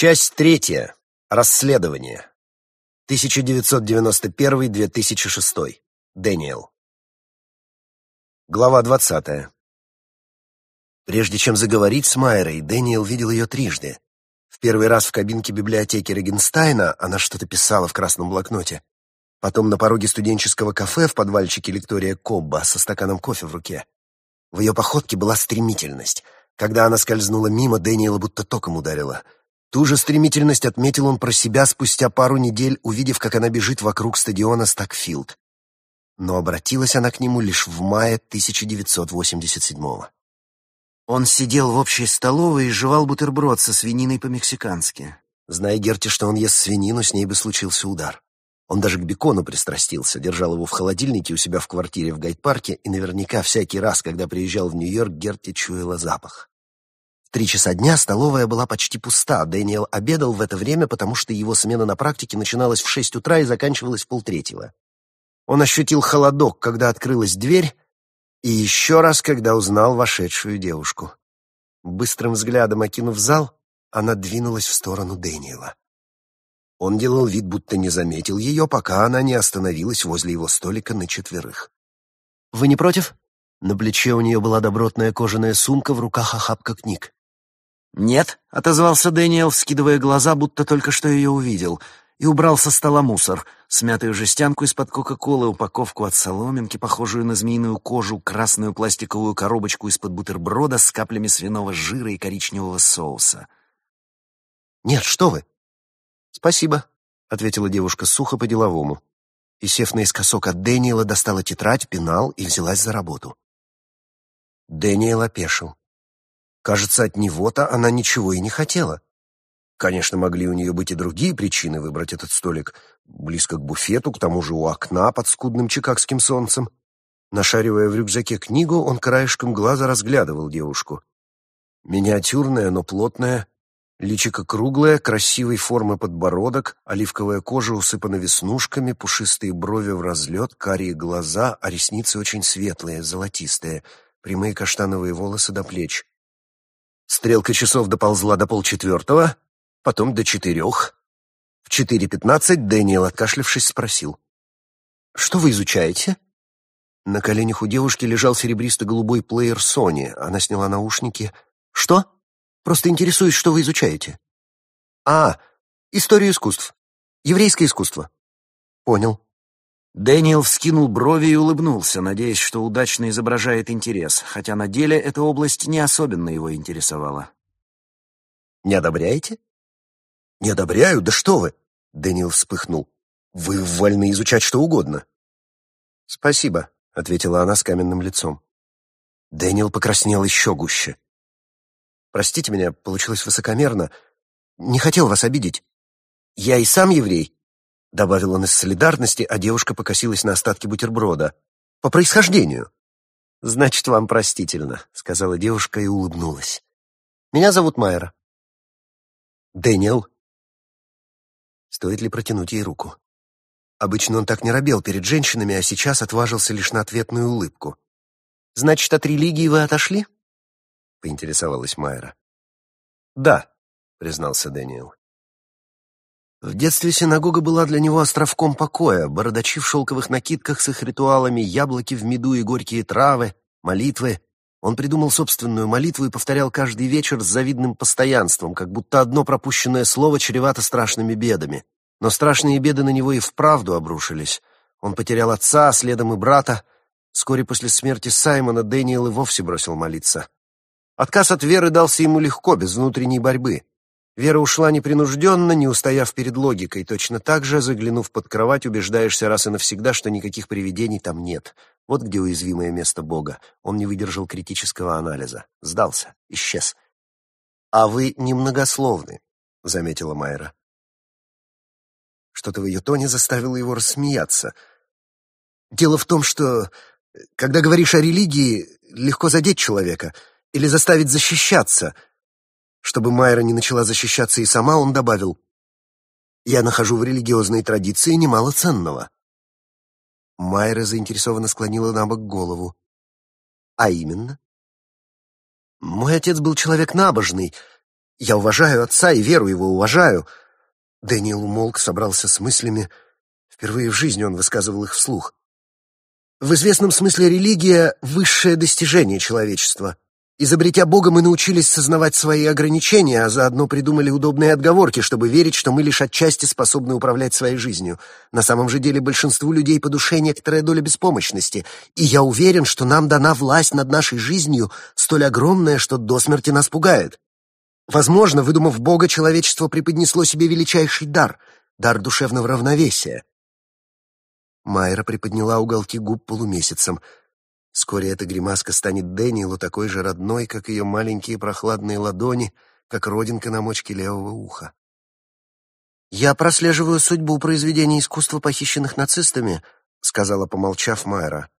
Часть третья. Расследование. 1991-2006. Дэниел. Глава двадцатая. Прежде чем заговорить с Майерой, Дэниел видел ее трижды. В первый раз в кабинке библиотеки Регенстайна она что-то писала в красном блокноте. Потом на пороге студенческого кафе в подвальчике Лектория Кобба со стаканом кофе в руке. В ее походке была стремительность. Когда она скользнула мимо, Дэниела будто током ударила — Ту же стремительность отметил он про себя спустя пару недель, увидев, как она бежит вокруг стадиона Стакфилд. Но обратилась она к нему лишь в мае 1987-го. Он сидел в общей столовой и жевал бутерброд со свининой по-мексикански. Зная Герти, что он ест свинину, с ней бы случился удар. Он даже к бекону пристрастился, держал его в холодильнике у себя в квартире в Гайд-парке, и наверняка всякий раз, когда приезжал в Нью-Йорк, Герти чуяла запах. В три часа дня столовая была почти пуста. Дэниел обедал в это время, потому что его смена на практике начиналась в шесть утра и заканчивалась в полтретьего. Он ощутил холодок, когда открылась дверь, и еще раз, когда узнал вошедшую девушку. Быстрым взглядом окинув зал, она двинулась в сторону Дэниела. Он делал вид, будто не заметил ее, пока она не остановилась возле его столика на четверых. «Вы не против?» На плече у нее была добротная кожаная сумка, в руках охапка книг. «Нет», — отозвался Дэниел, вскидывая глаза, будто только что ее увидел, и убрал со стола мусор, смятую жестянку из-под Кока-Колы, упаковку от соломинки, похожую на змеиную кожу, красную пластиковую коробочку из-под бутерброда с каплями свиного жира и коричневого соуса. «Нет, что вы!» «Спасибо», — ответила девушка сухо по-деловому. И, сев наискосок от Дэниела, достала тетрадь, пенал и взялась за работу. Дэниел опешил. Кажется, от него-то она ничего и не хотела. Конечно, могли у нее быть и другие причины выбрать этот столик. Близко к буфету, к тому же у окна под скудным чикагским солнцем. Нашаривая в рюкзаке книгу, он краешком глаза разглядывал девушку. Миниатюрная, но плотная, личико круглое, красивой формы подбородок, оливковая кожа усыпана веснушками, пушистые брови в разлет, карие глаза, а ресницы очень светлые, золотистые, прямые каштановые волосы до плеч. Стрелка часов доползла до полчетвертого, потом до четырех. В четыре пятнадцать Дэниел, откашлившись, спросил. «Что вы изучаете?» На коленях у девушки лежал серебристо-голубой плеер Sony. Она сняла наушники. «Что? Просто интересуюсь, что вы изучаете». «А, историю искусств. Еврейское искусство». «Понял». Дэниел вскинул брови и улыбнулся, надеясь, что удачно изображает интерес, хотя на деле эта область не особенно его интересовала. «Не одобряете?» «Не одобряю? Да что вы!» Дэниел вспыхнул. «Вы вольны изучать что угодно». «Спасибо», — ответила она с каменным лицом. Дэниел покраснел еще гуще. «Простите меня, получилось высокомерно. Не хотел вас обидеть. Я и сам еврей, — добавил он из солидарности, а девушка покосилась на остатки бутерброда. «По происхождению». «Значит, вам простительно», — сказала девушка и улыбнулась. «Меня зовут Майера». «Дэниел». Стоит ли протянуть ей руку? Обычно он так не робел перед женщинами, а сейчас отважился лишь на ответную улыбку. «Значит, от религии вы отошли?» — поинтересовалась Майера. «Да», — признался Дэниел. В детстве синагога была для него островком покоя, бородачи в шелковых накидках с их ритуалами, яблоки в меду и горькие травы, молитвы. Он придумал собственную молитву и повторял каждый вечер с завидным постоянством, как будто одно пропущенное слово чревато страшными бедами. Но страшные беды на него и вправду обрушились. Он потерял отца, а следом и брата. Вскоре после смерти Саймона Дэниел и вовсе бросил молиться. Отказ от веры дался ему легко, без внутренней борьбы. Вера ушла непринужденно, не устояв перед логикой. Точно так же, заглянув под кровать, убеждаешься раз и навсегда, что никаких привидений там нет. Вот где уязвимое место Бога. Он не выдержал критического анализа. Сдался. Исчез. «А вы немногословны», — заметила Майра. Что-то в ее тоне заставило его рассмеяться. «Дело в том, что, когда говоришь о религии, легко задеть человека или заставить защищаться — чтобы Майра не начала защищаться и сама, он добавил, «Я нахожу в религиозной традиции немало ценного». Майра заинтересованно склонила на бок голову. «А именно?» «Мой отец был человек набожный, Я уважаю отца и веру его уважаю». Дэниел умолк, собрался с мыслями. Впервые в жизни он высказывал их вслух. В известном смысле религия — высшее достижение человечества. Изобретя Бога, мы научились сознавать свои ограничения, а заодно придумали удобные отговорки, чтобы верить, что мы лишь отчасти способны управлять своей жизнью. На самом же деле большинству людей по душе некоторая доля беспомощности, и я уверен, что нам дана власть над нашей жизнью столь огромная, что до смерти нас пугает. Возможно, выдумав Бога, человечество преподнесло себе величайший дар — дар душевного равновесия. Майра приподняла уголки губ полумесяцем — Вскоре эта гримаска станет Дэниелу такой же родной, как ее маленькие прохладные ладони, как родинка на мочке левого уха. «Я прослеживаю судьбу произведений искусства, похищенных нацистами», — сказала, помолчав Майра.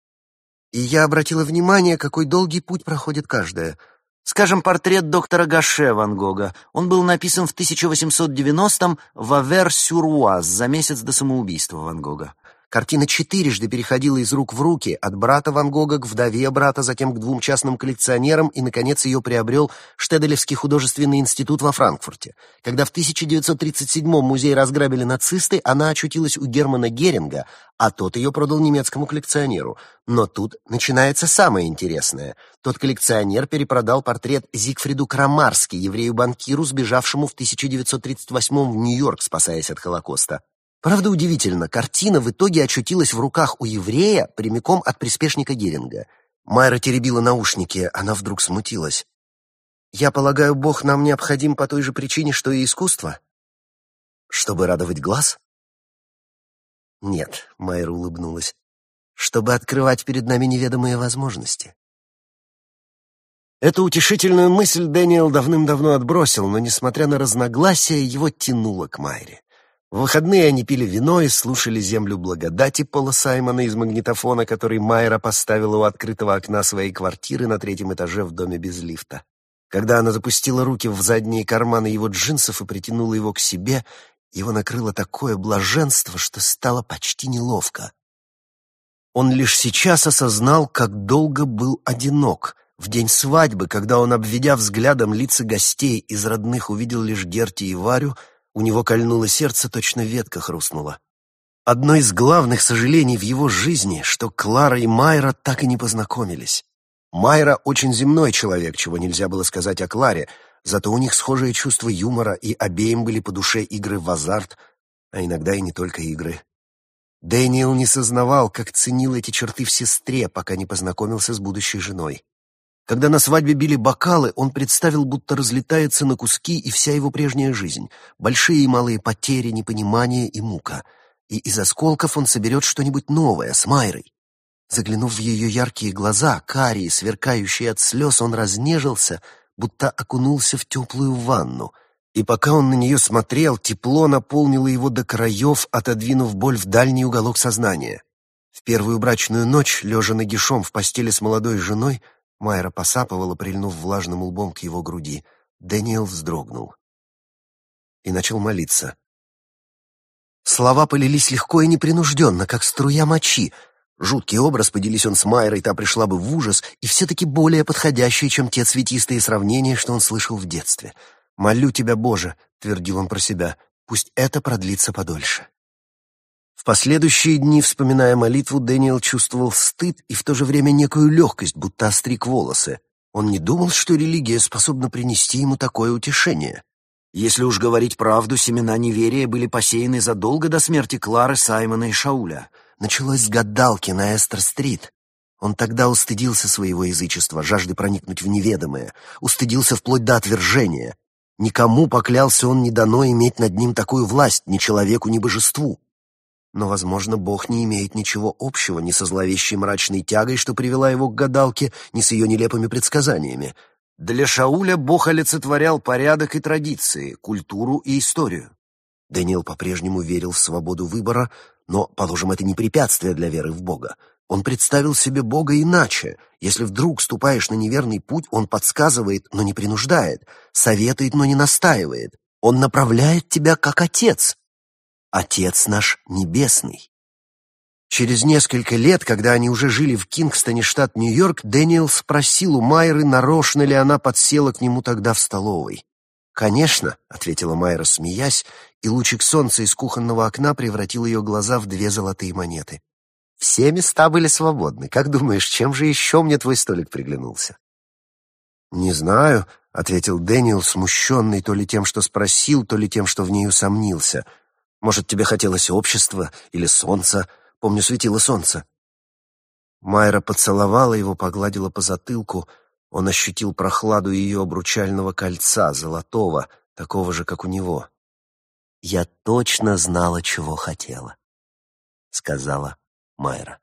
«И я обратила внимание, какой долгий путь проходит каждая. Скажем, портрет доктора Гаше Ван Гога. Он был написан в 1890-м в Авер-Сюруаз за месяц до самоубийства Ван Гога. Картина четырежды переходила из рук в руки, от брата Ван Гога к вдове брата, затем к двум частным коллекционерам, и, наконец, ее приобрел Штеделевский художественный институт во Франкфурте. Когда в 1937-м музей разграбили нацисты, она очутилась у Германа Геринга, а тот ее продал немецкому коллекционеру. Но тут начинается самое интересное. Тот коллекционер перепродал портрет Зигфриду Крамарски, еврею-банкиру, сбежавшему в 1938-м в Нью-Йорк, спасаясь от Холокоста. Правда, удивительно, картина в итоге очутилась в руках у еврея прямиком от приспешника Геринга. Майра теребила наушники, она вдруг смутилась. «Я полагаю, Бог нам необходим по той же причине, что и искусство?» «Чтобы радовать глаз?» «Нет», — Майра улыбнулась, — «чтобы открывать перед нами неведомые возможности». Эту утешительную мысль Дэниел давным-давно отбросил, но, несмотря на разногласия, его тянуло к Майре. В выходные они пили вино и слушали «Землю благодати» Пола Саймона из магнитофона, который Майра поставила у открытого окна своей квартиры на третьем этаже в доме без лифта. Когда она запустила руки в задние карманы его джинсов и притянула его к себе, его накрыло такое блаженство, что стало почти неловко. Он лишь сейчас осознал, как долго был одинок. В день свадьбы, когда он, обведя взглядом лица гостей из родных, увидел лишь Герти и Варю — у него кольнуло сердце, точно ветка хрустнула. Одно из главных сожалений в его жизни, что Клара и Майра так и не познакомились. Майра очень земной человек, чего нельзя было сказать о Кларе, зато у них схожее чувство юмора, и обеим были по душе игры в азарт, а иногда и не только игры. Дэниел не сознавал, как ценил эти черты в сестре, пока не познакомился с будущей женой. Когда на свадьбе били бокалы, он представил, будто разлетается на куски и вся его прежняя жизнь. Большие и малые потери, непонимание и мука. И из осколков он соберет что-нибудь новое с Майрой. Заглянув в ее яркие глаза, карие, сверкающие от слез, он разнежился, будто окунулся в теплую ванну. И пока он на нее смотрел, тепло наполнило его до краев, отодвинув боль в дальний уголок сознания. В первую брачную ночь, лежа нагишом в постели с молодой женой, Майра посапывала, прильнув влажным лбом к его груди. Дэниел вздрогнул и начал молиться. Слова полились легко и непринужденно, как струя мочи. Жуткий образ, поделись он с Майрой, та пришла бы в ужас, и все-таки более подходящий, чем те цветистые сравнения, что он слышал в детстве. «Молю тебя, Боже», — твердил он про себя, — «пусть это продлится подольше». В последующие дни, вспоминая молитву, Дэниел чувствовал стыд и в то же время некую легкость, будто остриг волосы. Он не думал, что религия способна принести ему такое утешение. Если уж говорить правду, семена неверия были посеяны задолго до смерти Клары, Саймона и Шауля. Началось с гадалки на Эстер-стрит. Он тогда устыдился своего язычества, жажды проникнуть в неведомое, устыдился вплоть до отвержения. Никому, поклялся он, не дано иметь над ним такую власть, ни человеку, ни божеству. Но, возможно, Бог не имеет ничего общего ни со зловещей мрачной тягой, что привела его к гадалке, ни с ее нелепыми предсказаниями. Для Шауля Бог олицетворял порядок и традиции, культуру и историю. Даниил по-прежнему верил в свободу выбора, но, положим, это не препятствие для веры в Бога. Он представил себе Бога иначе. Если вдруг ступаешь на неверный путь, он подсказывает, но не принуждает, советует, но не настаивает. Он направляет тебя как отец, Отец наш Небесный. Через несколько лет, когда они уже жили в Кингстоне, штат Нью-Йорк, Дэниел спросил у Майры, нарочно ли она подсела к нему тогда в столовой. «Конечно», — ответила Майра, смеясь, и лучик солнца из кухонного окна превратил ее глаза в две золотые монеты. «Все места были свободны. Как думаешь, чем же еще мне твой столик приглянулся?» «Не знаю», — ответил Дэниел, смущенный то ли тем, что спросил, то ли тем, что в ней усомнился. «Может, тебе хотелось общества или солнца? Помню, светило солнце». Майра поцеловала его, погладила по затылку — он ощутил прохладу ее обручального кольца, золотого, такого же, как у него. «Я точно знала, чего хотела», — сказала Майра.